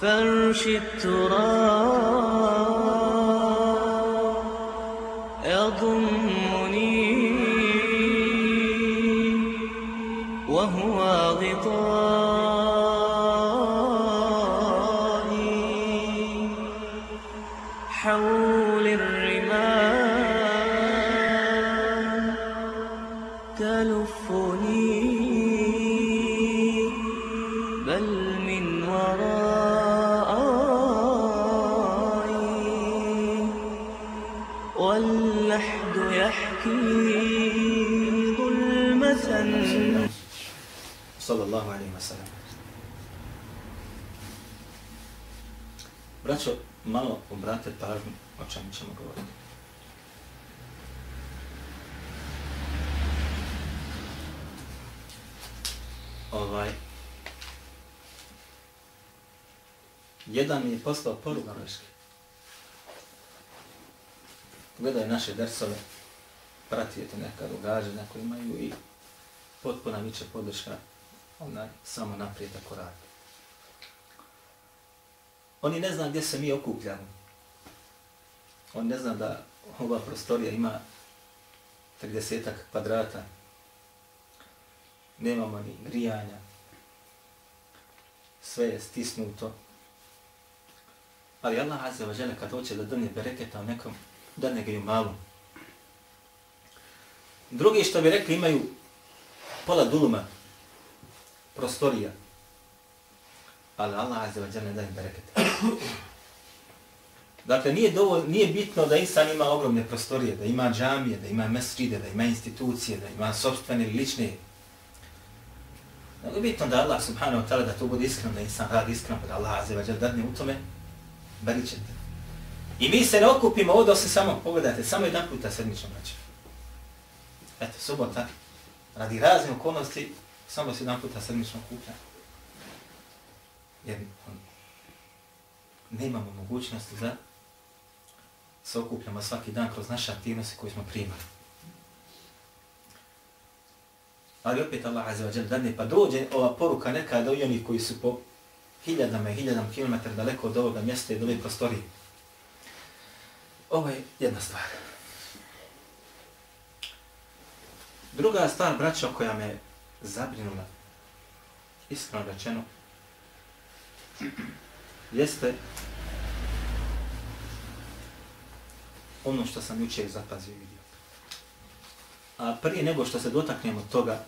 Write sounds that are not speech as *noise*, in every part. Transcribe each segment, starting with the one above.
فرش التراب pažnju o čemu ćemo govoriti. Ovaj, jedan mi je poslao poruku greške. Gledaj naše dersove, pratijete neka događanja koje imaju i potpuna viće podrška onaj, samo naprijed ako radi. Oni ne zna gdje se mi okupljamo. On ne zna da ova prostorija ima 30 kvadrata. Nemamo ni grijanja. Sve je stisnuto. Ali Allah Azza wa Jalla kad hoće da dane bereketa u nekom, dane ga i u malom. Drugi što bi rekli imaju pola duluma prostorija. Ali Allah Azza wa Jalla ne daje bereketa. Dakle, nije, dovolj, nije bitno da insan ima ogromne prostorije, da ima džamije, da ima mesride, da ima institucije, da ima sobstvene ili lične. Nego je bitno da Allah subhanahu wa ta'ala da to bude iskreno, da insan radi iskreno, da Allah azze wa dadne u tome, bari ćete. I mi se ne okupimo ovdje, osim samo, pogledajte, samo jedan puta sedmično braće. Eto, subota, radi razne okolnosti, samo se jedan puta sedmično okuplja. Jer on, nemamo mogućnosti da se okupljamo svaki dan kroz naše aktivnosti koje smo primali. Ali opet Allah Azza wa Jal pa dođe ova poruka nekada i onih koji su po hiljadama i hiljadama kilometara daleko od ovoga mjesta i od ove prostorije. Ovo je jedna stvar. Druga stvar, braćo, koja me zabrinula, iskreno rečeno, jeste ono što sam jučer zapazio i vidio. A prije nego što se dotaknemo toga,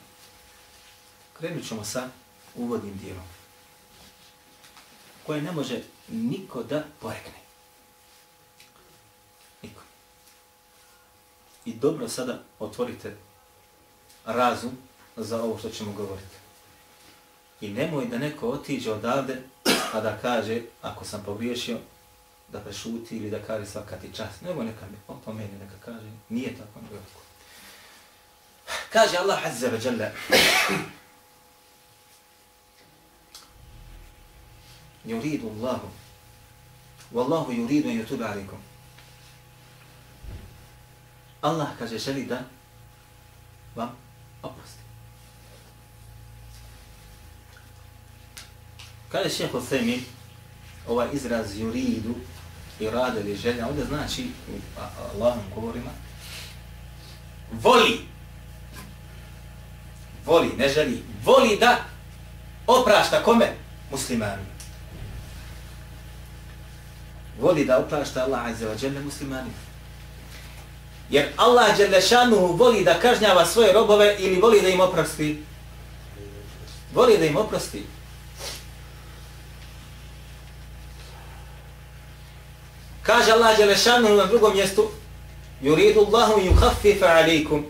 krenut ćemo sa uvodnim dijelom, koje ne može niko da porekne. Niko. I dobro sada otvorite razum za ovo što ćemo govoriti. I nemoj da neko otiđe odavde, a da kaže, ako sam pogriješio, da prešuti ili da kaže svaka ti čast. Nego neka mi opomeni, neka kaže, nije tako, nego tako. Kaže Allah Azza wa Jalla, yuridu Allahu, wallahu yuridu an yutuba alaikum. Allah kaže želi da vam oprosti. Kaže šeho Semi, ovaj izraz yuridu, i rade ili želja, ovdje znači, Allahom govorima, voli, voli, ne želi, voli da oprašta kome? Muslimanima. Voli da oprašta Allah Azza wa Jalla muslimanima. Jer Allah Đelešanuhu voli da kažnjava svoje robove ili voli da im oprosti? Voli da im oprosti. Kaže Allah Đelešanu na drugom mjestu Yuridu Allahu yukhaffifa alaikum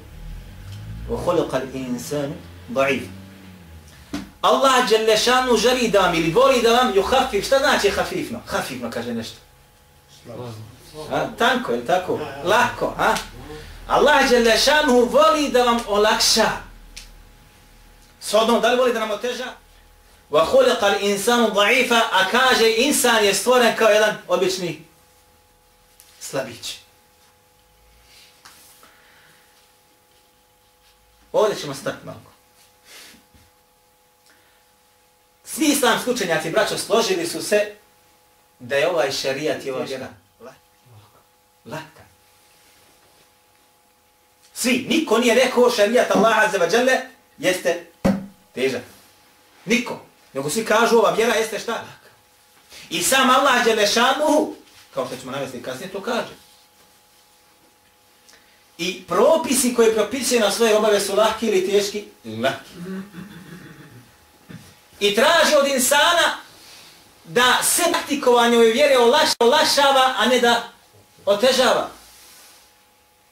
wa khuluqa al-insanu da'if. Allah Đelešanu želi da vam ili voli da vam yukhaffif. Šta znači hafifno? Hafifno kaže nešto. A, tanko, je tako? Lako, a? Allah Đelešanu voli da vam olakša. Sodno, da li voli da nam oteža? Wa khuluqa al-insanu da'ifa, a kaže insan je stvoren kao jedan obični slabić. Ovdje ćemo stati malo. Svi islamski učenjaci, braćo, složili su se da je ovaj šarijat i ova vjera laka. Svi, niko nije rekao šarijat Allaha za vađale jeste težak. Niko. Nego svi kažu ova vjera jeste šta? I sam Allah Đelešanuhu, kao što ćemo navesti kasnije, to kaže. I propisi koje propisuje na svoje obave su lahki ili teški? Lahki. I traži od insana da se praktikovanje ove vjere olašava, a ne da otežava.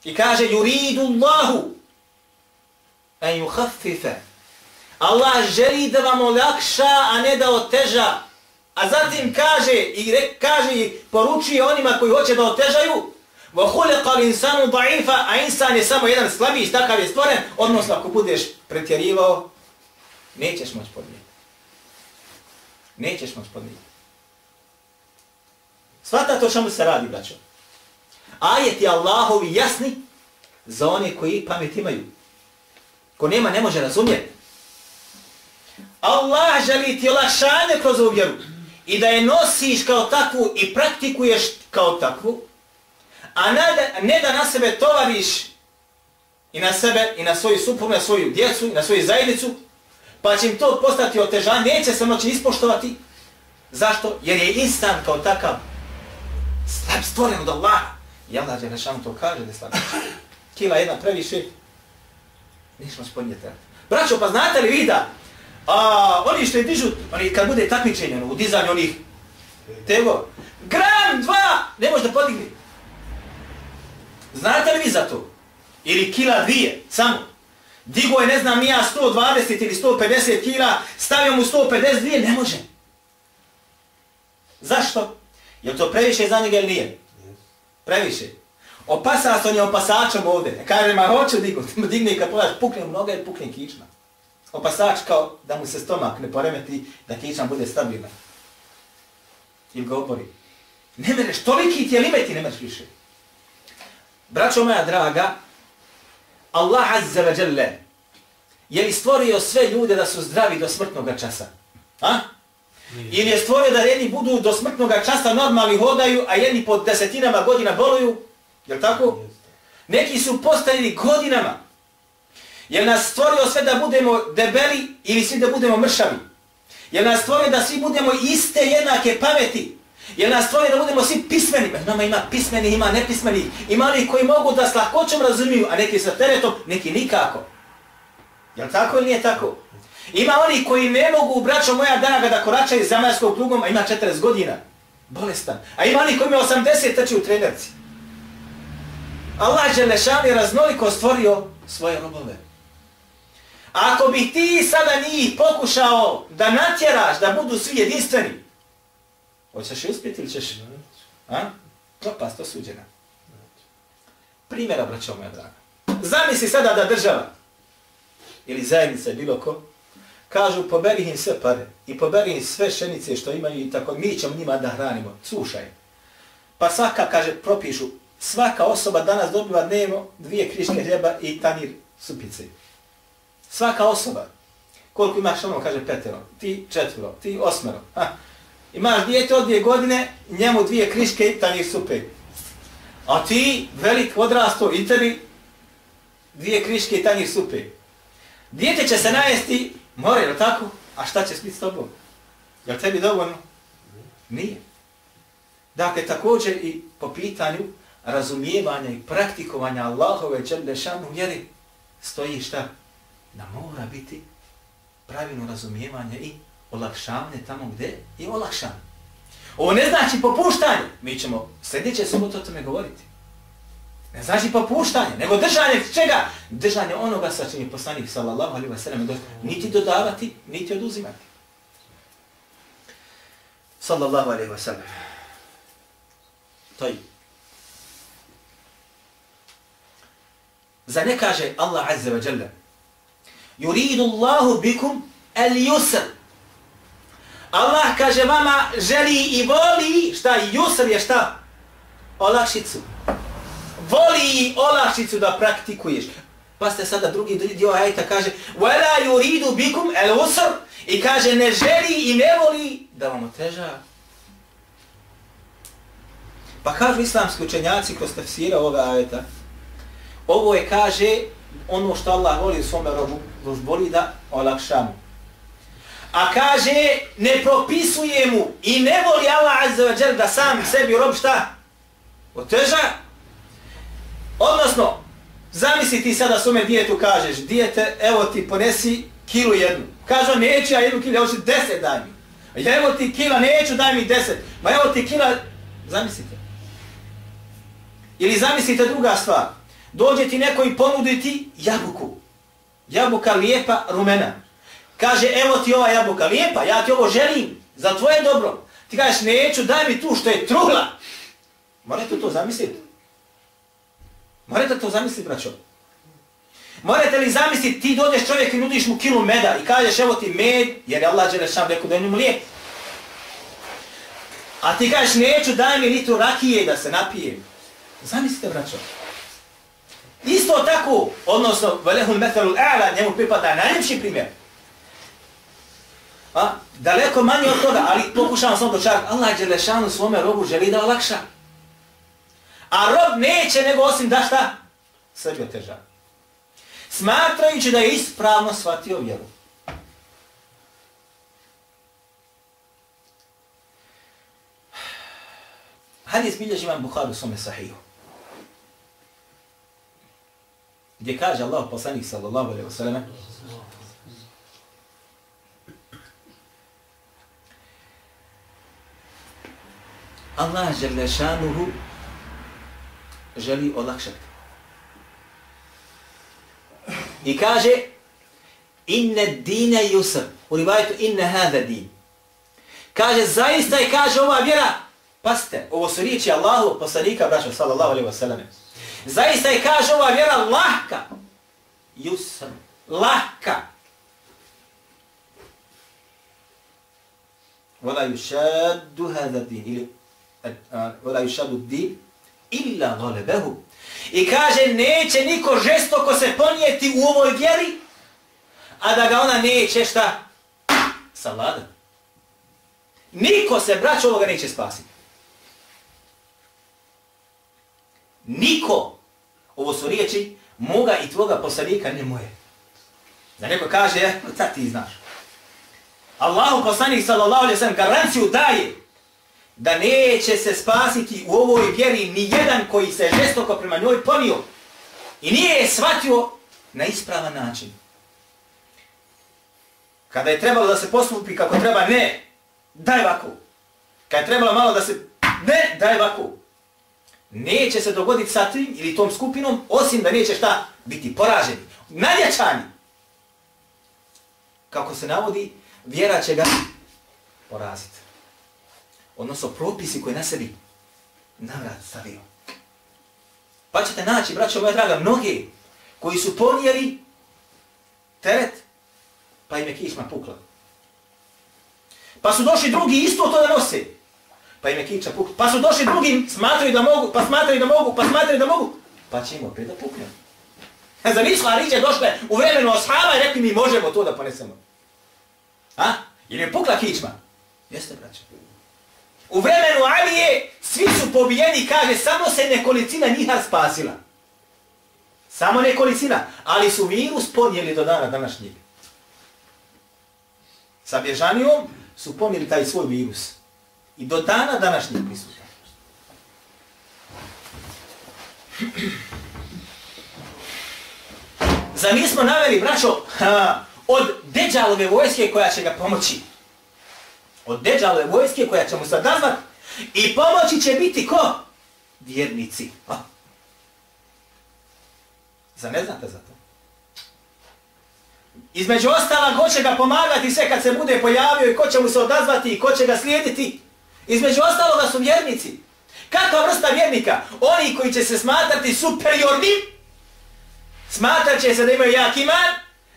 I kaže, yuridu Allahu en yukhaffifa. Allah želi da vam olakša, a ne da oteža. A zatim kaže i re, kaže i poručuje onima koji hoće da otežaju, Wa khuliqa al-insanu da'ifa, a insan je samo jedan slabiji, takav je stvoren, odnosno ako budeš pretjerivao, nećeš moći podnijeti. Nećeš moći podnijeti. Svata to čemu se radi, braćo. Ajeti Allahovi jasni za one koji pamet imaju. Ko nema, ne može razumjeti. Allah želi ti olakšanje kroz ovu vjeru i da je nosiš kao takvu i praktikuješ kao takvu, a ne da, ne da na sebe tovariš i na sebe, i na svoju suprugu, na svoju djecu, i na svoju zajednicu, pa će im to postati otežan, neće se moći ispoštovati. Zašto? Jer je instan kao takav slab stvoren od Allaha. I Allah je nešano to kaže da je slab. Kila jedna previše, nismo spodnijeti. Braćo, pa znate li vi da a, oni što je dižu, oni kad bude takmičenje ono, u dizanju onih tego, gram, dva, ne može da podigne. Znate li vi za to? Ili kila dvije, samo. Digo je, ne znam, nija 120 ili 150 kila, stavio mu 152, ne može. Zašto? Je to previše za njega ili nije? Previše. Opasa se on je opasačom ovdje. Kaže, ma hoću digu, *laughs* digne kad pogledaš, pukne u noga i pukne kičma. Opasač kao da mu se stomak ne poremeti, da kičma bude stabilna. Ili ga opori. Ne mereš, toliki ti je limeti, ne mereš više. Braćo moja draga, Allah Azza wa Jalla je li stvorio sve ljude da su zdravi do smrtnog časa? A? Ili je stvorio da jedni budu do smrtnog časa normalni hodaju, a jedni po desetinama godina boluju? Je tako? Neki su postavili godinama. Je nas stvorio sve da budemo debeli ili svi da budemo mršavi? Je nas stvorio da svi budemo iste jednake pameti? Je nas stvorio da budemo svi pismeni? Nama ima pismeni, ima nepismeni. Ima li koji mogu da s lahkoćom razumiju, a neki sa teretom, neki nikako. Je li tako ili nije tako? Ima oni koji ne mogu, braćo moja draga, da koračaju zemaljskog plugom, a ima 40 godina. Bolestan. A ima oni koji ima 80 trči u trenerci. Allah je i raznoliko stvorio svoje robove. Ako bi ti sada njih pokušao da natjeraš da budu svi jedinstveni, hoćeš uspjeti ili ćeš? A? Propast osuđena. Primjera, braćo moja draga. Zamisli sada da država ili zajednica bilo ko, kažu poberi im sve pare i poberi im sve šenice što imaju i tako, mi ćemo njima da hranimo. Slušaj. Pa svaka, kaže, propišu, svaka osoba danas dobiva dnevno dvije kriške hljeba i tanir supice. Svaka osoba. Koliko imaš ono, kaže petero, ti četvero, ti osmero. Ha. Imaš dijete od dvije godine, njemu dvije kriške i tanir supe. A ti, velik odrasto, i tebi dvije kriške i tanir supe. Dijete će se najesti, more, je tako? A šta će biti s tobom? Je tebi dovoljno? Nije. Dakle, također i po pitanju razumijevanja i praktikovanja Allahove čerdešanu vjeri stoji šta? Da mora biti pravilno razumijevanje i olakšavanje tamo gdje je olakšan. Ovo ne znači popuštanje. Mi ćemo sljedeće subote o tome govoriti. Ne znači popuštanje, nego držanje čega? Držanje onoga sa čim je poslanik sallallahu alaihi wa sallam niti dodavati, niti oduzimati. Sallallahu alaihi wa sallam. To je. Za ne kaže Allah azza wa jalla Yuridu Allahu bikum al yusr. Allah kaže vama želi i voli šta yusr je šta? Olakšicu voli olakšicu da praktikuješ. Pa ste sada drugi dio ajta kaže وَلَا يُرِيدُ بِكُمْ الْوُسْرِ I kaže ne želi i ne voli da vam oteža. Pa kažu islamski učenjaci kroz tefsira ovoga ajeta, ovo je, kaže, ono što Allah voli u svome robu, voli da olakša mu. A kaže, ne propisuje mu i ne voli Allah azza wa jel da sam sebi rob šta? Oteža. Odnosno, zamisli ti sada svome dijetu kažeš, dijete, evo ti ponesi kilu jednu. Kaže, neću ja jednu kilu, ja hoću deset daj mi. Evo ti kila, neću daj mi deset. Ma evo ti kila, zamislite. Ili zamislite druga stvar. Dođe ti neko i ponudi ti jabuku. Jabuka lijepa, rumena. Kaže, evo ti ova jabuka lijepa, ja ti ovo želim, za tvoje dobro. Ti kažeš, neću, daj mi tu što je truhla. Morate to zamisliti. Morate to zamisliti, braćo. Morate li zamisliti, ti dođeš čovjek i nudiš mu kilu meda i kažeš, evo ti med, jer je Allah Đelešan rekao da je njemu lijep. A ti kažeš, neću, daj mi litru rakije da se napijem. Zamislite, braćo. Isto tako, odnosno, velehul metalul a'la, njemu pripada najljepši primjer. A, daleko manje od toga, ali pokušavam sam dočarati. Allah Đelešanu svome robu želi da olakša. A rob neće nego osim da šta? Sebi oteža. Smatrajući da je ispravno shvatio vjeru. Hadis bilježi vam Bukhari u svome sahiju. Gdje kaže Allah poslanik sallallahu alaihi wa sallam Allah žele šanuhu želi olakšati. I kaže inne dine yusr. U rivajetu inne hada din. Kaže zaista je kaže ova vjera. Paste, ovo su riječi Allahu poslanika braćo sallallahu alaihi wa sallam. Zaista je kaže ova vjera lahka. Jusr. Lahka. Vola yushaddu hada din. Ili, eh, vola yushaddu din. Illa golebehu. I kaže, neće niko žestoko se ponijeti u ovoj vjeri, a da ga ona neće šta? Savladati. Niko se, braćo, ovoga neće spasiti. Niko, ovo su riječi, moga i tvoga poslanika, ne moje. Da neko kaže, eh, pa sad ti znaš. Allahu poslanik sallallahu alaihi sallam garanciju daje da neće se spasiti u ovoj vjeri ni jedan koji se žestoko prema njoj ponio i nije je shvatio na ispravan način. Kada je trebalo da se postupi kako treba, ne, daj vaku. Kada je trebalo malo da se, ne, daj vaku. Neće se dogoditi sa tim ili tom skupinom, osim da neće šta biti poraženi, nadjačani. Kako se navodi, vjera će ga poraziti odnosno propisi koje na sebi navrat stavio. Pa ćete naći, braćo moja draga, mnogi koji su ponijeli teret, pa im je kičma pukla. Pa su došli drugi isto to da nose, pa im je kiča pukla. Pa su došli drugi, smatraju da mogu, pa smatraju da mogu, pa smatraju da mogu, pa će im opet da pukne. E, Za nisu Ariđe došle u vremenu oshava i rekli mi možemo to da ponesemo. A? Ili je pukla kičma? Jeste, braćo. U vremenu Alije svi su pobijeni, kaže, samo se nekolicina njiha spasila. Samo nekolicina, ali su virus ponijeli do dana današnjeg. Sa bježanijom su ponijeli taj svoj virus. I do dana današnjeg prisutan. Za nismo naveli, braćo, od deđalove vojske koja će ga pomoći od Deđalove vojske koja će mu sad nazvat i pomoći će biti ko? Vjernici. A? Za ne znate za to? Između ostala, ko će ga pomagati sve kad se bude pojavio i ko će mu se odazvati i ko će ga slijediti? Između ostaloga su vjernici. Kakva vrsta vjernika? Oni koji će se smatrati superiorni, smatrat će se da imaju jak iman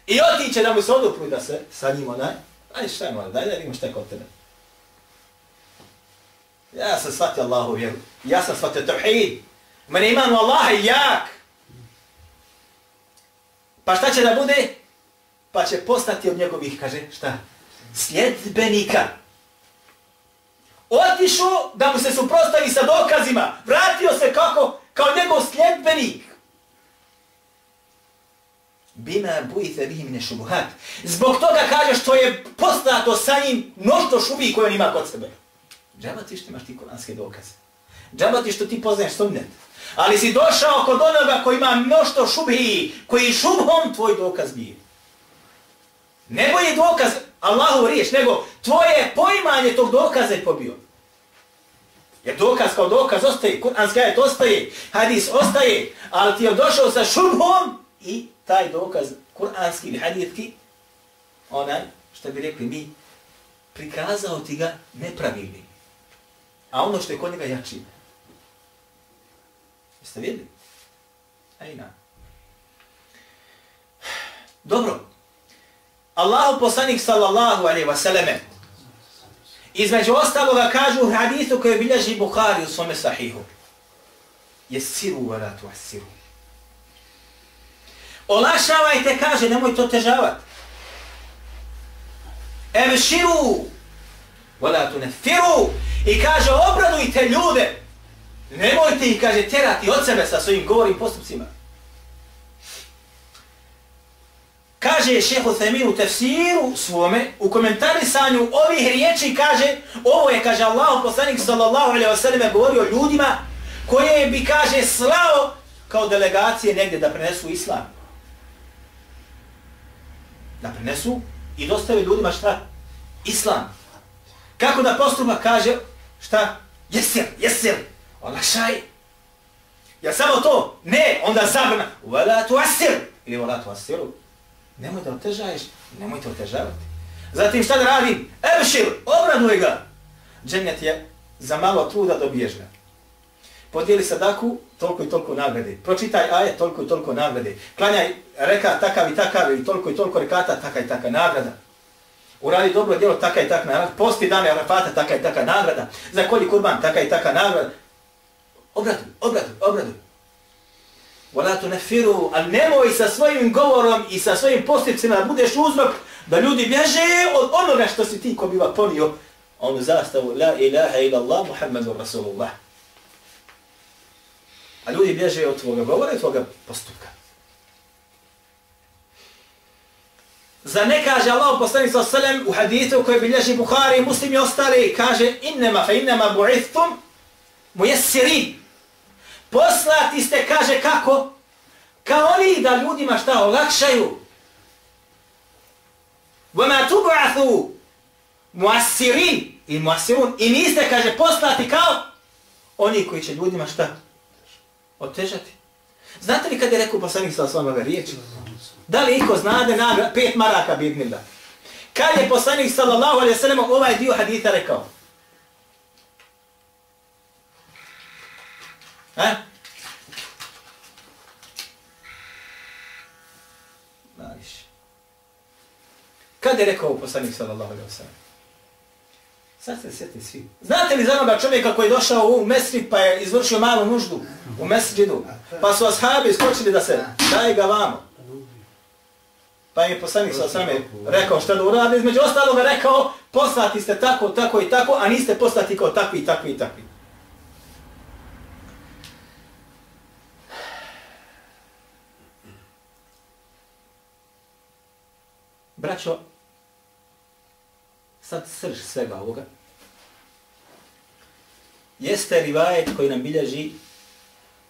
i otiće da mu se odupru da se sa njim onaj. Ajde šta je daj da vidimo šta je kod tebe. Ja sam shvatio Allahu vjeru. Ja sam shvatio tevhid. Mene iman u Allaha je jak. Pa šta će da bude? Pa će postati od njegovih, kaže, šta? Sljedbenika. Otišao da mu se suprostavi sa dokazima. Vratio se kako? Kao njegov sljedbenik. Bima bujite bihi mine šubuhat. Zbog toga kaže što je poslato sa njim mnošto šubi koje on ima kod sebe. Džaba ti što imaš ti kuranske dokaze. Džaba ti što ti poznaješ sunnet. Ali si došao kod onoga koji ima mnošto šubi, koji šubom tvoj dokaz bije. Ne je dokaz Allahu riješ, nego tvoje poimanje tog dokaza je pobio. Jer dokaz kao dokaz ostaje, kuranski ajet ostaje, hadis ostaje, ali ti je došao sa šubhom i taj dokaz kuranski ili haditki, onaj, što bi rekli mi, prikazao ti ga nepravilni. A ono što je kod njega jači. Jeste vidjeli? Ejna. Dobro. Allahu poslanik sallallahu alaihi wa sallame između ostaloga kažu u hadisu koje bilježi Bukhari u svome sahihu. Jesiru wa tu asiru. Olašavajte, kaže, nemoj to težavat. Evširu wa tu nefiru. I kaže, obradujte ljude. Nemojte ih, kaže, terati od sebe sa svojim govorim postupcima. Kaže šeho Themir u tefsiru svome, u komentarisanju ovih riječi, kaže, ovo je, kaže Allah, poslanik sallallahu alaihi wa sallam, govorio ljudima koje bi, kaže, slao kao delegacije negdje da prenesu islam. Da prenesu i dostave ljudima šta? Islam. Kako da postupa, kaže, šta? Jesir, jesir, olašaj. Ja samo to? Ne, onda zabrna. Vala tu asir. Ili vala tu asiru. Nemoj da otežaješ, nemoj te otežavati. Zatim šta da radi? Evšir, obraduj ga. Džennet je za malo truda dobiješ ga. Podijeli sadaku, toliko i toliko nagrade. Pročitaj aje, toliko i toliko nagrade. Klanjaj reka takav i takav i toliko i toliko rekata, taka i taka nagrada. Uradi dobro djelo, taka i taka nagrada. Posti dane Arafata, taka i taka nagrada. Za koji kurban, taka i taka nagrada. Obraduj, obraduj, obraduj. Wala tu al nemoj sa svojim govorom i sa svojim postupcima da budeš uzrok da ljudi bježe od onoga što si ti ko biva ponio onu zastavu La ilaha ila Allah Muhammedu Rasulullah. A ljudi bježe od tvoga govora i tvoga postupka. Za ne kaže Allah poslani sa sallam u hadithu koji bilježi Bukhari i muslimi ostali, kaže innema fa innema bu'ithum mujessirin. Poslati ste, kaže, kako? Kao oni da ljudima šta olakšaju. Vama tub'athu muassirin i muasirun. I niste, kaže, poslati kao oni koji će ljudima šta? Otežati. Znate li kad je rekao poslanik sa svama riječi? Da li iko znade nagra, pet maraka bidnila? Kad je poslanik sallallahu alaihi sallam ovaj dio haditha rekao? E? Najviše. Kad je rekao poslanik sallallahu alaihi wa sallam? Sad se sjeti svi. Znate li za onoga čovjeka koji je došao u mesrid pa je izvršio malu nuždu u mesridu? Pa su ashabi skočili da se daj ga vamo. Pa je poslanik sa same rekao šta da uradi. Između ostalog rekao poslati ste tako, tako i tako, a niste poslati kao takvi, takvi i takvi. Braćo, sad srž svega ovoga, jeste rivajet koji nam bilježi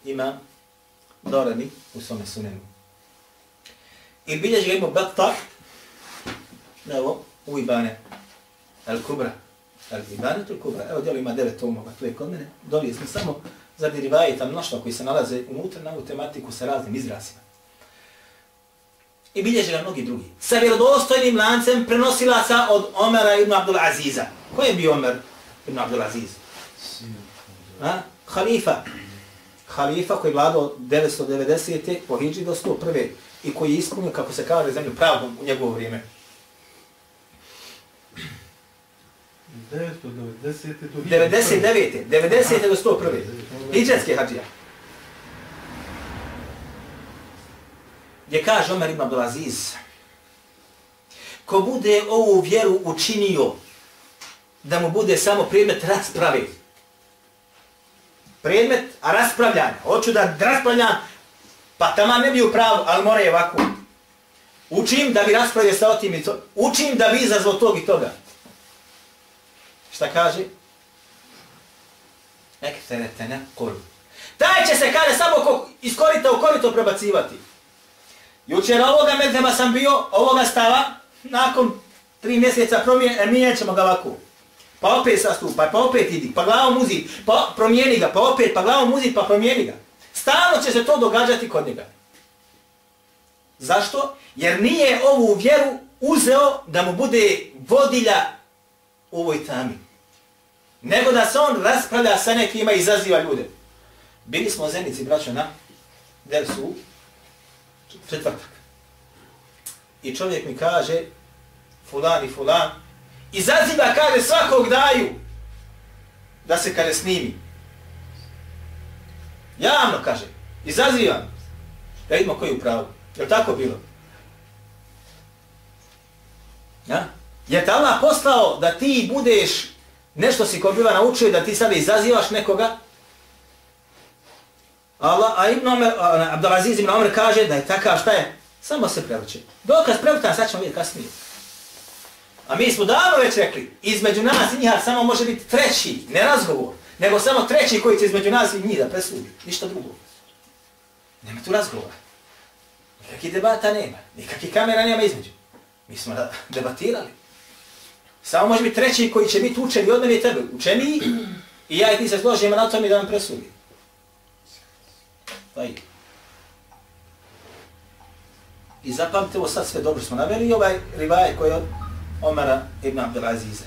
ima dorani u svome sunenu. I bilježi ga ima Batta, evo, u Ibane, El Kubra, El Ibane, El Kubra, evo djelo ima devet tomova, tu je kod mene, doli smo samo za rivajeta mnoštva koji se nalaze unutra na ovu tematiku sa raznim izrazima. I bilježe ga mnogi drugi. Sa vjerodostojnim lancem prenosilaca od Omera ibn Abdul Aziza. Ko je bio Omer ibn Abdul Aziz? Ha? Halifa. Halifa koji je vladao 990. po Hidži do 101. I koji je ispunio, kako se kaže, zemlju pravdom u njegovo vrijeme. 990. do 99. 90. do 101. Hidžetski hađija. Gdje kaže Omer ibn Abdulaziz, ko bude ovu vjeru učinio da mu bude samo predmet rasprave. Predmet raspravljanja. Hoću da raspravljam, pa tamo ne bi u pravu, ali mora je ovako. Učim da bi raspravio sa otim i to. Učim da bi izazvao tog i toga. Šta kaže? Ekterete ne kolu. Taj će se kada samo ko iz korita u korito prebacivati. Jučer ovoga medzema sam bio, ovoga stava, nakon tri mjeseca promijenit e, mijenjat ćemo ga ovako. Pa opet sastupaj, pa opet idi, pa glavom uzi, pa promijeni ga, pa opet, pa glavom uzi, pa promijeni ga. Stalno će se to događati kod njega. Zašto? Jer nije ovu vjeru uzeo da mu bude vodilja u ovoj tami. Nego da se on raspravlja sa nekima i izaziva ljude. Bili smo u zenici, braćo, na dersu četvrtak. I čovjek mi kaže, fulan i fulan, izaziva, kaže, svakog daju da se, kaže, snimi. Javno, kaže, izazivam. Da vidimo koji je u pravu. Je tako bilo? Ja? Je te Allah poslao da ti budeš, nešto si ko biva naučio da ti sada izazivaš nekoga? Allah, a Ibn Omer, Abdelaziz Ibn Omer kaže da je takav, šta je? Samo se prevrće. Dokaz prevrtan, sad ćemo vidjeti kasnije. A mi smo davno već rekli, između nas i njih samo može biti treći, ne razgovor, nego samo treći koji će između nas i njih da presudi. Ništa drugo. Nema tu razgovora. Nikakvih debata nema. Nikakvih kamera nema između. Mi smo debatirali. Samo može biti treći koji će biti učeni od mene i tebe. Učeni i ja i ti se složimo na tom i da nam presudi. Taj. I zapamte ovo sad sve dobro smo naveli i ovaj rivaj koji je od Omara ibn Abdelaziza.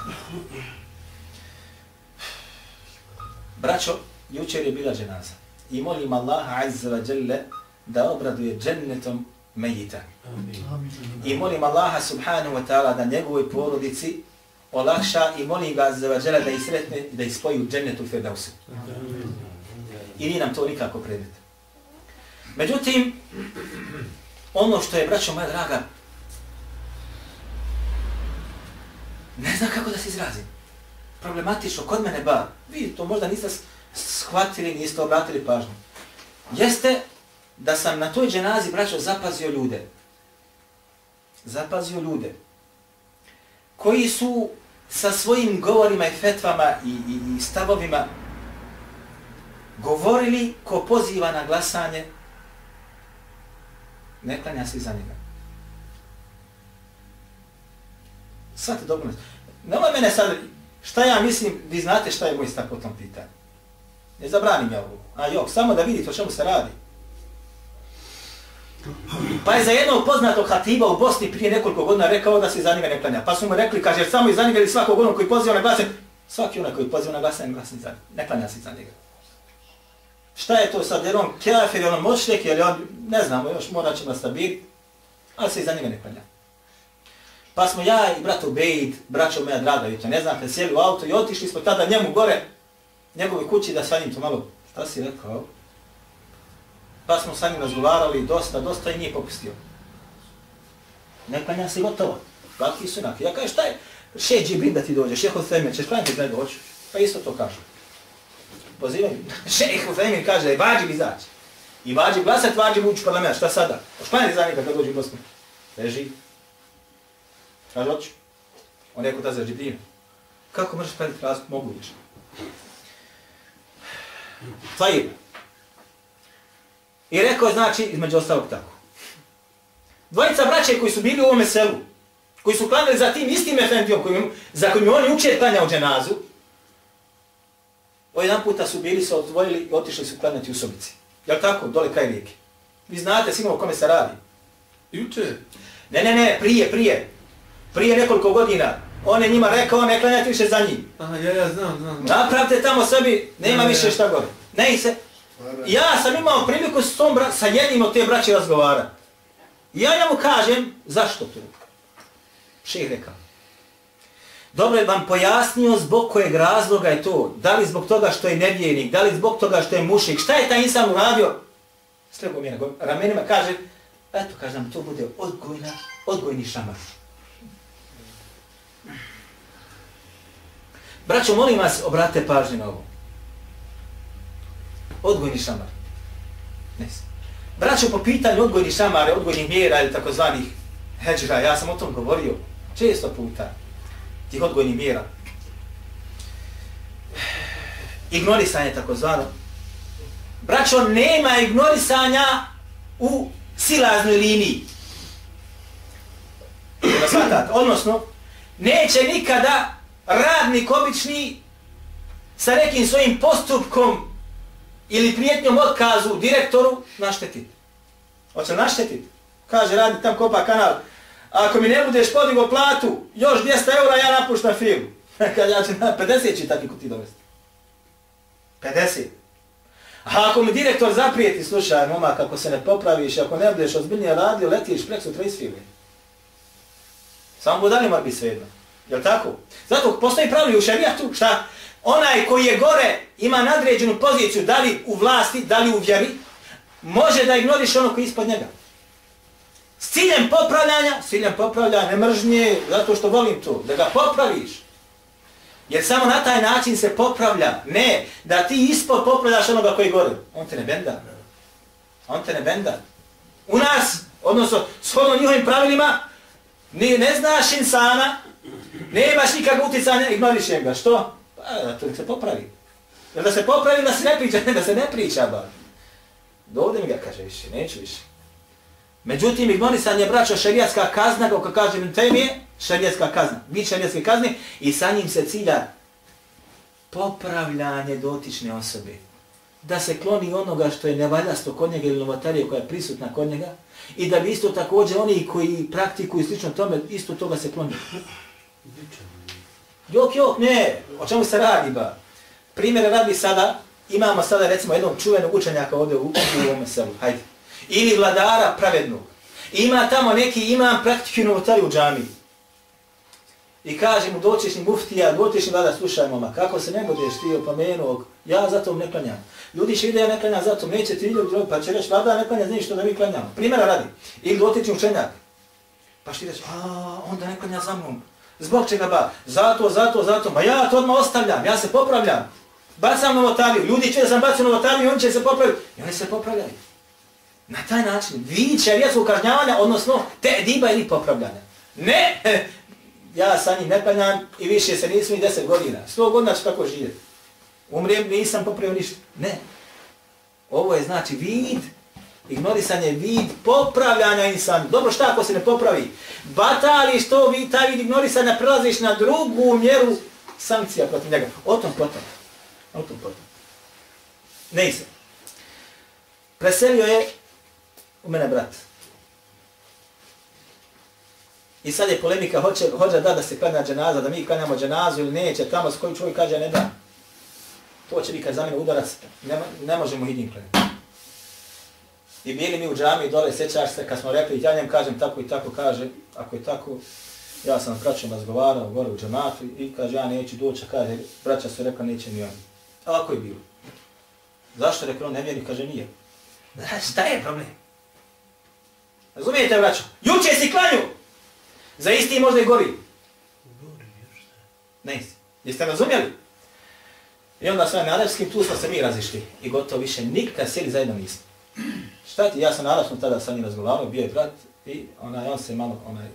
Braćo, jučer je bila dženaza. I molim Allaha azza wa jalla da obraduje džennetom mejita. I molim Allaha subhanahu wa ta'ala da njegovoj porodici olakša i molim ga azza wa jalla da ih sretne i da ih spoji u džennetu Firdausu. I nije nam to nikako predmet. Međutim, ono što je, braćo moja draga, ne znam kako da se izrazim. Problematično, kod mene ba, vi to možda niste shvatili, niste obratili pažnju. Jeste da sam na toj dženazi, braćo, zapazio ljude. Zapazio ljude. Koji su sa svojim govorima i fetvama i, i, i stavovima govorili ko poziva na glasanje ne klanja se iza njega. Svati dobro. Nemoj mene sad, šta ja mislim, vi znate šta je moj stav po tom pitanju. Ne zabranim ja ovo. A jok, samo da vidite o čemu se radi. Pa je za jednog poznatog hatiba u Bosni prije nekoliko godina rekao da se za njega ne klanja. Pa su mu rekli, kaže, samo iza njega ili svakog onog koji poziva na glasanje, svaki onaj koji poziva na glasanje, glasanje za ne klanja se za njega. Šta je to sad, jer on kafir, jer on mošlik, jer on, ne znamo, još morat ćemo stabiti, ali se iza njega ne klanja. Pa smo ja i brat Ubejd, braćo moja draga, vi to ne znate, sjeli u auto i otišli smo tada njemu gore, njegove kući da sa njim to malo, šta si rekao? Pa smo sa njim razgovarali dosta, dosta i nije popustio. Ne klanja se gotovo. Kakvi su naki? Ja kažem, šta je? Še Džibrin da ti dođe, šeho Theme, ćeš klanjati da doći? Pa isto to kažu. Pozivaju. Šejh Ufemin kaže, vađi izaći. I vađi glasat, vađi ući parlament. Šta sada? Šklanjati za njega kad dođe u Bosnu. Leži. Kaže, hoću. On je kod za Džibrina. Kako možeš klanjati razliku? Mogu više. Tajib. I rekao znači, između ostalog tako. Dvojica braće koji su bili u ovome selu, koji su klanjali za tim istim efendijom kojim, za kojim oni uče klanja u dženazu, o jedan puta su bili, se odvojili i otišli su klanjati u sobici. Jel tako? Dole kraj rijeke. Vi znate sigurno o kome se radi. Juče. Ne, ne, ne, prije, prije. Prije nekoliko godina. On je njima rekao, ne klanjati više za njih. Aha, ja, ja, znam, znam. Napravite tamo sebi, nema Ne, ne, više šta gore. Ne se. Ja sam imao priliku s tom bra sa jednim od te braće razgovara. Ja njemu kažem, zašto to? Šeh rekao. Dobro je vam pojasnio zbog kojeg razloga je to. Da li zbog toga što je nevjernik, da li zbog toga što je mušik. Šta je taj insan uradio? Slego mi je na ramenima, kaže, eto, kaže nam, to bude odgojna, odgojni šamar. Braćo, molim vas, obratite pažnju na ovo. Odgojni šamar. Ne znam. Braćo, po pitanju odgojnih šamara, odgojnih mjera ili takozvanih heđra, ja sam o tom govorio često puta, tih odgojnih mjera. Ignorisanje takozvano. Braćo, nema ignorisanja u silaznoj liniji. Da shvatate, odnosno, neće nikada radnik obični sa nekim svojim postupkom ili prijetnjom otkazu direktoru naštetiti. Hoće naštetiti? Kaže, radi tam kopa kanal. Ako mi ne budeš podigo platu, još 200 eura ja napuštam firmu. *laughs* Kad ja ću na 50 će takvi ti dovesti. 50. A ako mi direktor zaprijeti, slušaj, moma, kako se ne popraviš, ako ne budeš ozbiljnije radio, letiš prek sutra iz firme. Samo budali mora biti svejedno. Jel tako? Zato postoji pravili u šarijatu, šta? Onaj koji je gore, ima nadređenu poziciju, da li u vlasti, da li u vjeri, može da ignoriš ono koji je ispod njega. S ciljem popravljanja, s ciljem popravljanja, ne mržnje, zato što volim to, da ga popraviš. Jer samo na taj način se popravlja. Ne, da ti ispod popravljaš onoga koji je gore. On te ne benda. On te ne benda. U nas, odnosno, shodno njihovim pravilima, ni ne znaš insana, nemaš nikakve uticanja, ignoriš ga. Što? Pa, da to se popravi. Jer da se popravi, da se ne priča, ne, *laughs* da se ne priča, ba. Dovde mi ga kaže više, neću više. Međutim, ignorisanje braća šarijatska kazna, kako kažem temije, šarijatska kazna, bit šarijatske kazne, i sa njim se cilja popravljanje dotične osobe. Da se kloni onoga što je nevaljasto kod njega ili novatarije koja je prisutna kod njega, i da bi isto također oni koji praktikuju slično tome, isto toga se kloni. Jok, jok, ne, o čemu se radi ba? Primjer radi sada, imamo sada recimo jednog čuvenog učenjaka ovdje u, u ovom selu, hajde. Ili vladara pravednog. Ima tamo neki imam praktikuju novotari u džamiji. I kaže mu doćeš ni muftija, doćeš ni vlada, slušaj mama, kako se ne budeš ti opomenuo, ja zato ne klanjam. Ljudi će ide, ja ne klanjam zato, neće ti ljudi, pa će reći vlada ne klanja, znaš što da mi klanjamo. Primjera radi. Ili dotični učenjak. Pa što ti reći, a onda ne klanja za mnom. Zbog čega ba? Zato, zato, zato. Ma ja to odmah ostavljam, ja se popravljam. Bacam novotariju, ljudi će da sam bacio novotariju, oni će se popraviti. I oni se popravljaju. Na taj način, vid šarijetskog kažnjavanja, odnosno te diba ili popravljanja. Ne, eh, ja sa njim ne klanjam i više se nisam i deset godina. Sto godina ću tako živjeti. Umrijem, nisam popravio ništa. Ne. Ovo je znači vid, ignorisanje vid popravljanja insan. Dobro, šta ako se ne popravi? Batališ to, vid, taj vid ignorisanja, prelaziš na drugu mjeru sankcija protiv njega. O tom potom. O tom potom. Ne isam. Preselio je u mene brat. I sad je polemika, hoće, hoće da da se klanja dženaza, da mi klanjamo dženazu ili neće, tamo s koji čovjek kaže ne da. To će biti kad za mene udarac, ne, ne možemo hidim klanjati. I bili mi u džami dole, sećaš se, kad smo rekli, ja njem kažem tako i tako, kaže, ako je tako, ja sam s braćom razgovarao gore u džamatu i kaže, ja neću doći, kaže, braća su rekla, neće ni oni. A je bilo? Zašto je rekao, ne vjeri, kaže, nije. Znači, šta je problem? Razumijete, braćo? Juče si klanju! Za isti možda i gori. Ne isti. Jeste razumjeli? I onda sve na arapskim, tu smo se mi razišli. I gotovo više nikad sjeli zajedno nismo. Šta ti, ja sam na arapskom tada sa njim razgovarao, bio je brat i onaj, on se malo, onaj,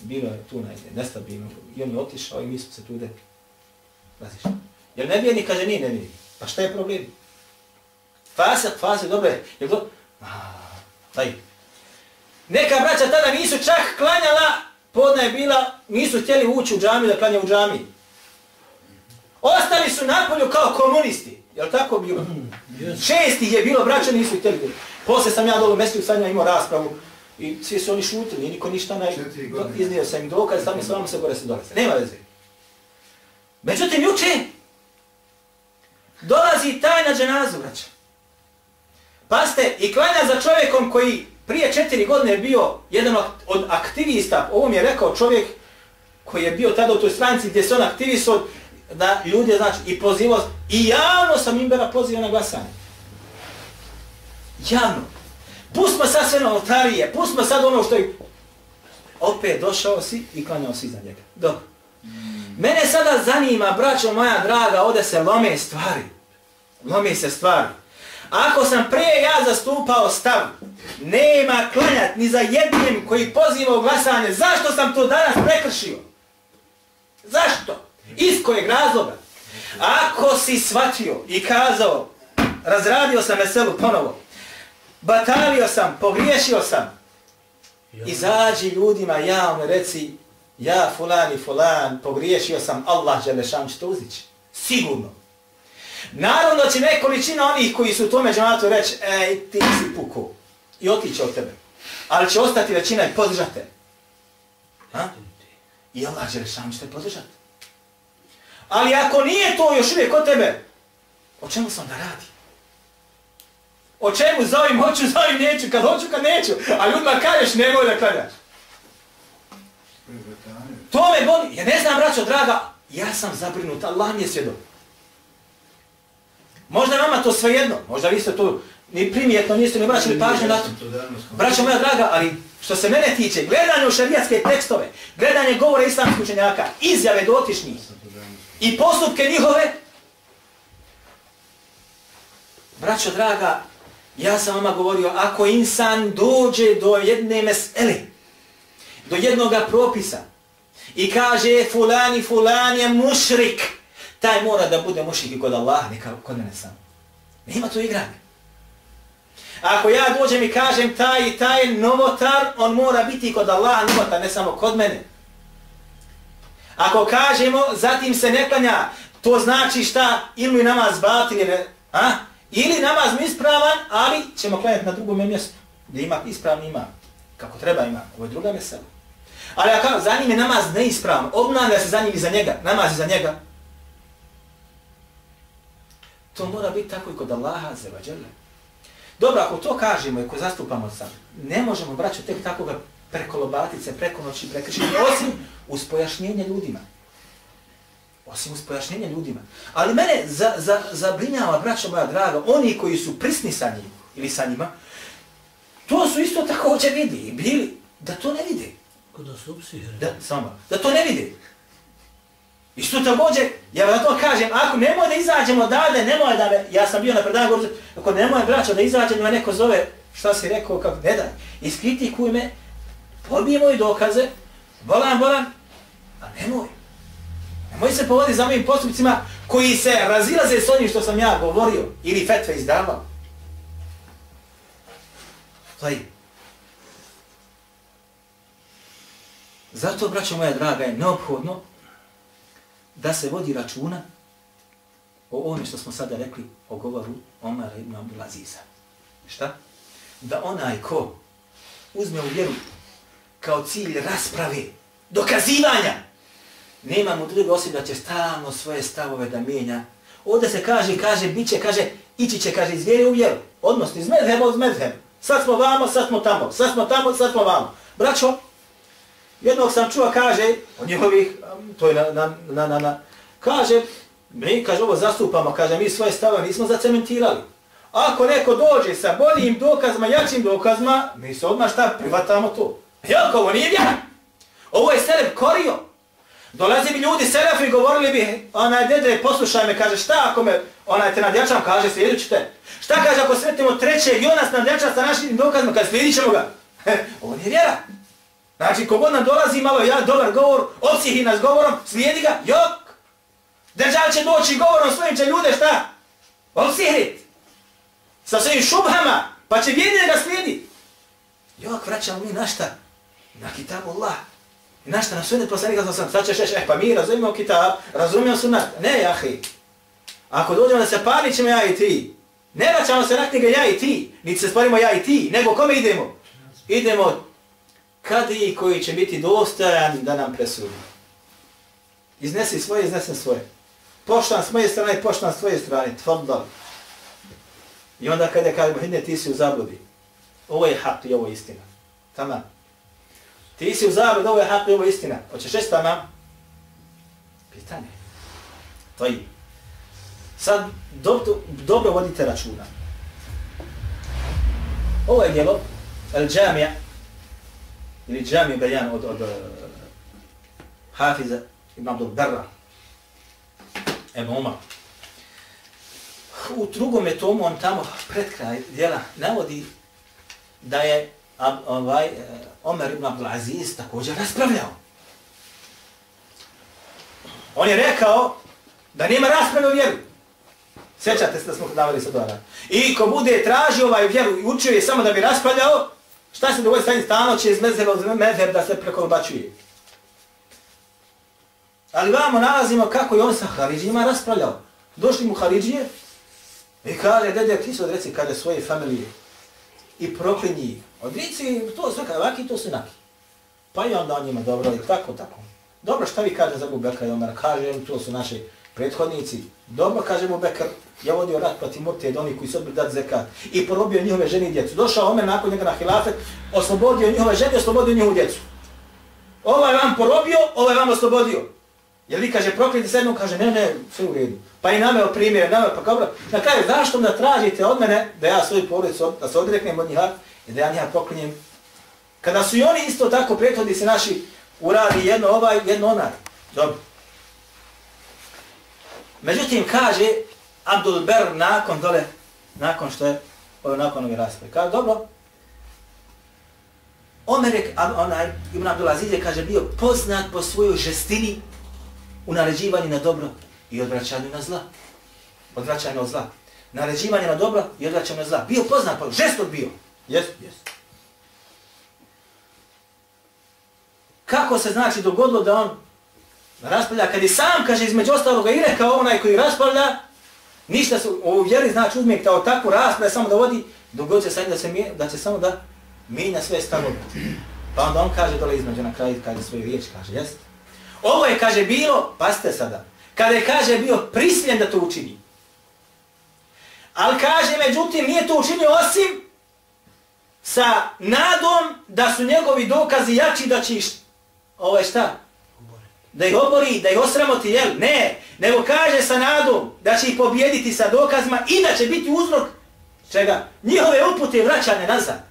bilo je tu najde, nestabilno. I on je otišao i mi smo se tu de razišli. Jer ne vijeni, kaže, nije ne vijeni. Pa šta je problem? Fase, fase, dobro Je to? Daj. Neka braća tada nisu čak klanjala, podna je bila, nisu htjeli ući u džami da klanja u džami. Ostali su napolju kao komunisti. Je tako bilo? Šesti je bilo, braća nisu htjeli. Posle sam ja dole u mjestu sa njima imao raspravu i svi su oni šutili, niko ništa ne... Iznio sam im dokaz, stavim s vama se gore se dolaze. Nema veze. Međutim, juče dolazi tajna dženazu, braća. Paste, i klanja za čovjekom koji prije četiri godine je bio jedan od aktivista, ovo mi je rekao čovjek koji je bio tada u toj stranici gdje se on aktivisao, da ljudi, znači, i pozivao, i javno sam imbera pozivao na glasanje. Javno. Pustimo sad sve oltarije, pustimo sad ono što je... Opet došao si i klanjao si za njega. Dobro. Mene sada zanima, braćo moja draga, ovdje se lome stvari. Lome se stvari. Ako sam prije ja zastupao stav, nema klanjat ni za jednim koji poziva u glasanje, zašto sam to danas prekršio? Zašto? Iz kojeg razloga? Ako si shvatio i kazao, razradio sam veselu ponovo, batalio sam, pogriješio sam, izađi ljudima javno reci, ja fulan i fulan, pogriješio sam, Allah Đelešan će to uzići. Sigurno. Naravno će nekoličina onih koji su u tome džematu reći, ej, ti si puku. I otiće od tebe. Ali će ostati većina i podržate. Ha? I Allah Đelešan će te podržati. Ali ako nije to još uvijek od tebe, o čemu sam da radi? O čemu zovim, hoću, zovim, neću, kad hoću, kad neću. A ljudima kažeš, nemoj da klanjaš. To me boli. Ja ne znam, braćo, draga, ja sam zabrinut, Allah mi je svjedok. Možda vama to svejedno, možda vi ste to ni primjetno, niste ni braćili pažnju na to. Braćo moja draga, ali što se mene tiče, gledanje u šarijatske tekstove, gledanje govora islamskih učenjaka, izjave dotišnjih i postupke njihove, braćo draga, ja sam vama govorio, ako insan dođe do jedne mesele, do jednog propisa, i kaže fulani, fulani je mušrik, taj mora da bude mušik i kod Allaha, ne kod mene sam. Nema tu igranja. Ako ja dođem i kažem taj i taj novotar, on mora biti kod Allaha novotar, ne samo kod mene. Ako kažemo, zatim se ne klanja, to znači šta, ili namaz batin, ili, a? ili namaz mi ispravan, ali ćemo klanjati na drugom mjestu, gdje ima ispravni ima, kako treba ima, ovo je druga mesela. Ali ako za njim je namaz neispravan, obnavlja se za njim i za njega, namaz i za njega, to mora biti tako i kod Allaha za vađele. Dobro, ako to kažemo i ko zastupamo sam, ne možemo, braćo, tek tako ga preko lobatice, preko noći prekršiti, osim uz pojašnjenje ljudima. Osim uz pojašnjenje ljudima. Ali mene za, za, zabrinjava, braćo moja draga, oni koji su prisni sa njim ili sa njima, to su isto također vidi i bili da to ne vide. Kada su psihre. Da, samo, da to ne vide. Isto također, ja vam to kažem, ako nemoj da izađemo odavde, nemoj da me, ja sam bio na predanju govoru, ako nemoj braćo da izađem, me neko zove, šta si rekao, kako, ne daj, iskritikuj me, pobije moje dokaze, bolan, bolan, a nemoj. Nemoj se povodi za mojim postupcima koji se razilaze s onim što sam ja govorio ili fetve izdavao. To je. Zato, braćo moja draga, je neophodno da se vodi računa o ovome što smo sada rekli o govoru Omara ibn Abdulaziza. Šta? Da onaj ko uzme u vjeru kao cilj rasprave, dokazivanja, nema mu druge osim da će stalno svoje stavove da mijenja. Ovdje se kaže, kaže, bit će, kaže, ići će, kaže, iz vjere u vjeru. Odnosno, iz medheba, iz medheba. Sad smo vamo, sad smo tamo, sad smo tamo, sad smo vamo. Braćo, jednog sam čuo, kaže, od njihovih, to je na, na, na, na, na, kaže, mi, kaže, ovo zastupamo, kaže, mi svoje stave nismo zacementirali. Ako neko dođe sa boljim dokazima, jačim dokazima, mi se odmah šta privatamo to. Jel, ovo nije vjera. Ovo je selef korio. Dolazi bi ljudi selef i govorili bi, onaj dede, poslušaj me, kaže, šta ako me, onaj te nadjačam, kaže, slijedit te. Šta kaže ako sretimo trećeg i ona se nadjača sa našim dokazima, kaže, slijedit ćemo ga. *laughs* ovo nije vjera. Znači, kogod nam dolazi malo ja dobar govor, opsihi nas govorom, slijedi ga, jok. Deđal će doći govorom svojim će ljude, šta? Opsihrit. Sa svojim šubhama, pa će vjedine ga slijedi. Jok, vraćamo mi na šta? Na kitabu Allah. I na šta? Na sunet poslanika sam sad ćeš reći, eh, pa mi razumijemo kitab, razumijemo sunat. Ne, jahi. Ako dođemo da se parit ćemo ja i ti. Ne vraćamo se na knjige ja i ti, niti se stvarimo ja i ti, nego kome idemo? Idemo kadi koji će biti dostojan da nam presudi. Iznesi svoje, iznese svoje. Poštan s moje strane, poštan s tvoje strane, tvrdal. I onda kada kada hidne, ti si u zabludi. Ovo je hak i ovo je istina. Tamam. Ti si u zabludi, ovo je hak i ovo je istina. Hoćeš reći tamam? Pitanje. To je. Sad, dobro, dobro vodite računa. Ovo je djelo, El Džamija, ili Džami Bajan od, od uh, Hafiza ibn Abdul Barra, Ebu Umar. U drugom tomu on tamo pred kraj djela navodi da je ab, ovaj, eh, Omer ibn Abdul Aziz također raspravljao. On je rekao da nema rasprave o vjeru. Sjećate se da smo davali sa dora. I ko bude tražio ovaj vjeru i učio je samo da bi raspravljao, šta se dogodi sa stano će iz mezheba u mezheb da se prekolbačuje. Ali vamo nalazimo kako je on sa Haridžima raspravljao. Došli mu Haridžije i kaže, dede, ti se odreci, kaže, svoje familije i proklinji. Odrici, to svaka vaki, to su naki. Pa i onda on njima dobro, i tako, tako. Dobro, šta vi kaže za Bubeka i Omer? Kaže, to su naši prethodnici. Dobro, kažemo Bekr, ja vodio rat protiv murtije do onih koji su odbili dati zekat i porobio njihove žene i djecu. Došao Omer nakon njega na hilafet, oslobodio njihove žene i oslobodio njihovu djecu. Ovaj vam porobio, ovaj vam oslobodio. Jer vi kaže, prokliti se kaže, ne, ne, sve u redu. Pa i nameo primjer, nameo, pa dobro. Na kraju, zašto da tražite od mene da ja svoju porodicu, da se odreknem od njiha i da ja njiha proklinjem? Kada su i oni isto tako prethodni se naši uradi jedno ovaj, jedno onaj. Dobro. Međutim, kaže Abdul Ber nakon dole, nakon što je, ovo nakon ove rasprave, kaže, dobro, Omer je, onaj, Ibn Abdul Aziz je, kaže, bio poznat po svojoj žestini u naređivanju na dobro i odvraćanju na zla. Odvraćanju od zla. Naređivanje na dobro i odvraćanju na zla. Bio poznat, po, žestok bio. Jes, jes. Kako se znači dogodilo da on raspravlja, kad je sam, kaže, između ostaloga i rekao onaj koji raspravlja, ništa su, u vjeri znači uzmijek kao takvu raspravlja samo da vodi, dogod se sad da se mijenja, da će samo da mijenja sve stanove. Pa onda on kaže dole između na kraju, kaže svoju riječ, kaže, jeste. Ovo je, kaže, bilo, paste sada, kada je, kaže, bio prisiljen da to učini. Ali kaže, međutim, nije to učinio osim sa nadom da su njegovi dokazi jači da će ovo je šta? Da ih obori, da ih osramoti, jel? Ne, nego kaže sa nadom da će ih pobjediti sa dokazima i da će biti uzrok čega? Njihove upute vraćane nazad.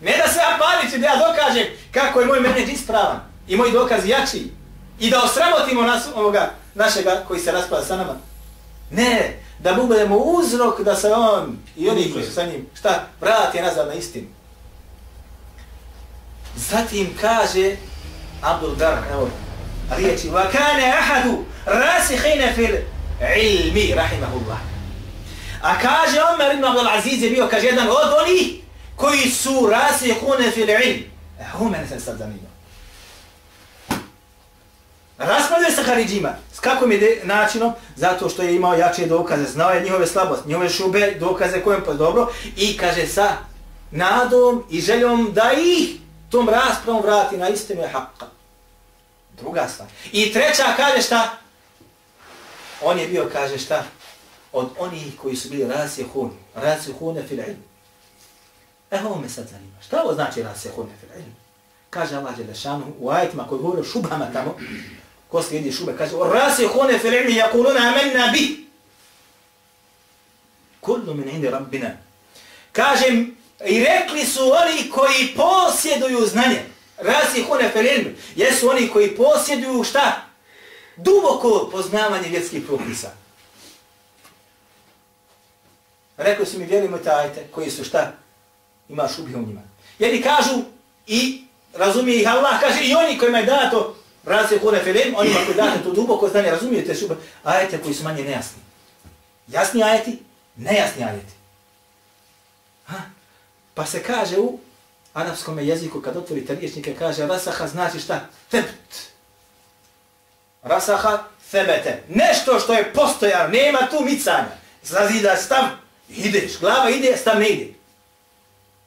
Ne da se ja paničim da ja dokažem kako je moj menedž ispravan i moj dokaz jači i da osramotimo nas, ovoga našega koji se raspada sa nama. Ne, da budemo uzrok da se on i oni koji su sa njim, šta, vrati nazad na istinu. Zatim kaže Abdul Dar, evo, riječi, wa kane ahadu rasihine fil ilmi, rahimahullah. A kaže Omer ibn Abdul Aziz je bio, kaže, jedan od onih koji su rasihune fil ilmi. E, hu mene se sad zanima. Raspravljaju sa Haridžima. S kakvom je načinom? Zato što je imao jače dokaze. Znao je njihove slabosti, njihove šube, dokaze kojem pa dobro. I kaže sa nadom i željom da ih tom raspravom vrati na istinu je haqqa. Druga stvar. I treća kaže šta? On je bio, kaže šta? Od onih koji su bili rasihun. Rasihune fil ilm. E, ovo me sad zanima. Šta ovo znači rasihune fil ilm? Kaže Allah Đelešanu u ajitima koji govore o šubama tamo. Ko slijedi šube? Kaže rasihune fil ilm yakuluna amanna bi. Kullu min indi rabbina. Kaže i rekli su oni koji posjeduju znanje rasihune fil ilm, jesu oni koji posjeduju šta? Duboko poznavanje vjetskih propisa. Rekli su mi, vjerujemo tajte, koji su šta? Ima šubih u njima. Jer kažu, i razumije ih Allah, kaže i oni kojima je dato rasihune fil ilm, onima koji dato to duboko znanje, razumijete šube, ajete koji su manje nejasni. Jasni ajeti, nejasni ajeti. Ha? Pa se kaže u arapskom jeziku kad otvorite riječnike kaže rasaha znači šta? Tept. Rasaha thebete. Nešto što je postojano, nema tu micanja. Zazida stav, ideš, glava ide, stav ne ide.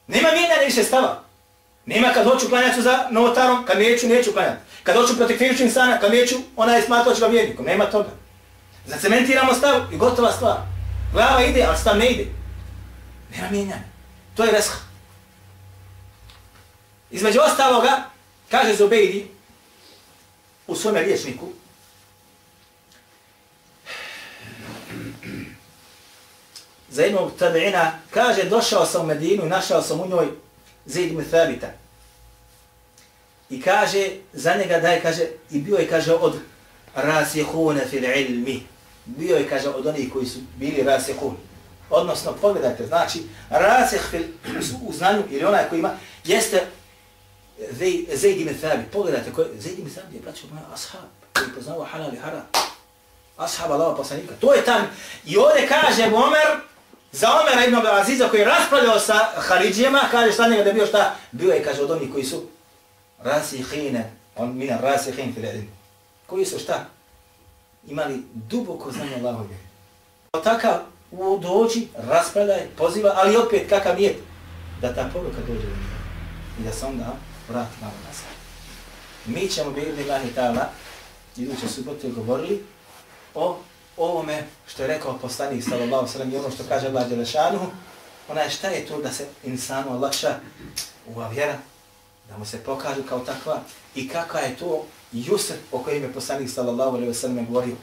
Nema mijenjanja više stava. Nema kad hoću klanjati za novotarom, kad neću, neću klanjati. Kad hoću protiv krivičnim sana, kad neću, ona je smatrač ga vjernikom. Nema toga. Zacementiramo stav i gotova stvar. Glava ide, ali stav ne ide. Nema mijenjanja. To je reshah. Između ostaloga, kaže Zubejdi u svome riječniku, za jednog tabeina, kaže, došao sam u Medinu i našao sam u njoj Zaid ibn Thabita. I kaže, za njega daje, kaže, i bio je, kaže, od rasihuna fil ilmi. Bio je, kaže, od onih koji su bili rasihun. Odnosno, pogledajte, znači, rasih fil, u znanju, ili onaj koji ima, jeste Zaid ibn Thabit. Pogledajte, koji, Zaid ibn Thabit je braćo moja ashab, koji poznao halal i haram. Ashab Allaho poslanika. To je tam. I ovdje kaže Omer, za Omera ibn Aziza koji je raspravljao sa Haridžijama, kaže šta njega da bio šta? Bio je, kaže, od onih koji su rasihine, on mina rasihin fil ilm. Koji su šta? Imali duboko znanje Allahove. Takav dođi, raspravljaj, poziva, ali opet kakav nije da ta poruka dođe do njega. I da se onda vrat malo nazad. Mi ćemo biti Allahi ta'ala iduće subote govorili o ovome što je rekao poslanik sallallahu sallam i ono što kaže Allah Đelešanu, ona je šta je to da se insanu olakša ova vjera, da mu se pokažu kao takva i kakva je to jusr o kojem je poslanik sallallahu alaihi sallam govorio,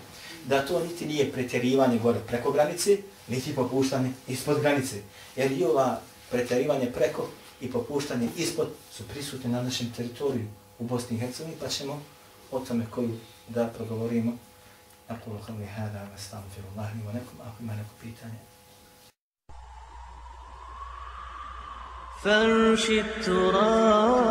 da to niti nije pretjerivanje gore preko granice, niti popuštanje ispod granice. Jer i ova pretjerivanje preko i popuštanje ispod su prisutni na našem teritoriju u Bosni i Hercegovini, pa ćemo o tome koju da progovorimo. أقول قولي هذا واستغفر الله لي ولكم أقول ما لكم pitanje. فرش التراب